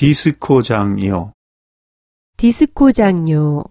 디스코장이요. 디스코장요.